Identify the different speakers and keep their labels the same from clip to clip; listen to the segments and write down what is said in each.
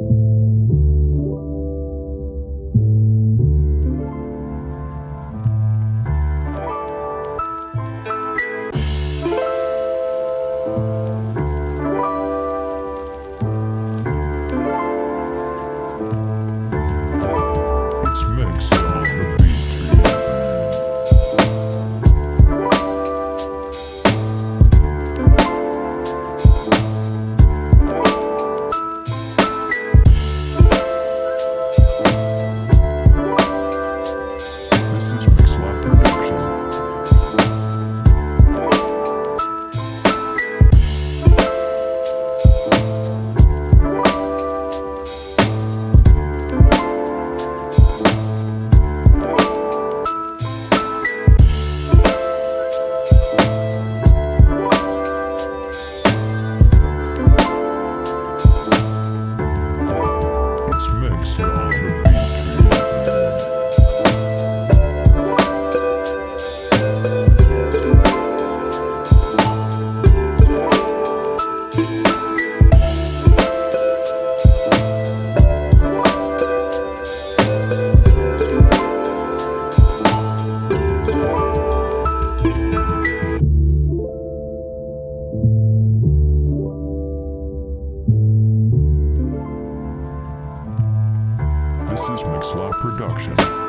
Speaker 1: It's This is Mixlot Production.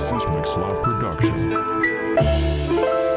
Speaker 1: This is Mixlot Production.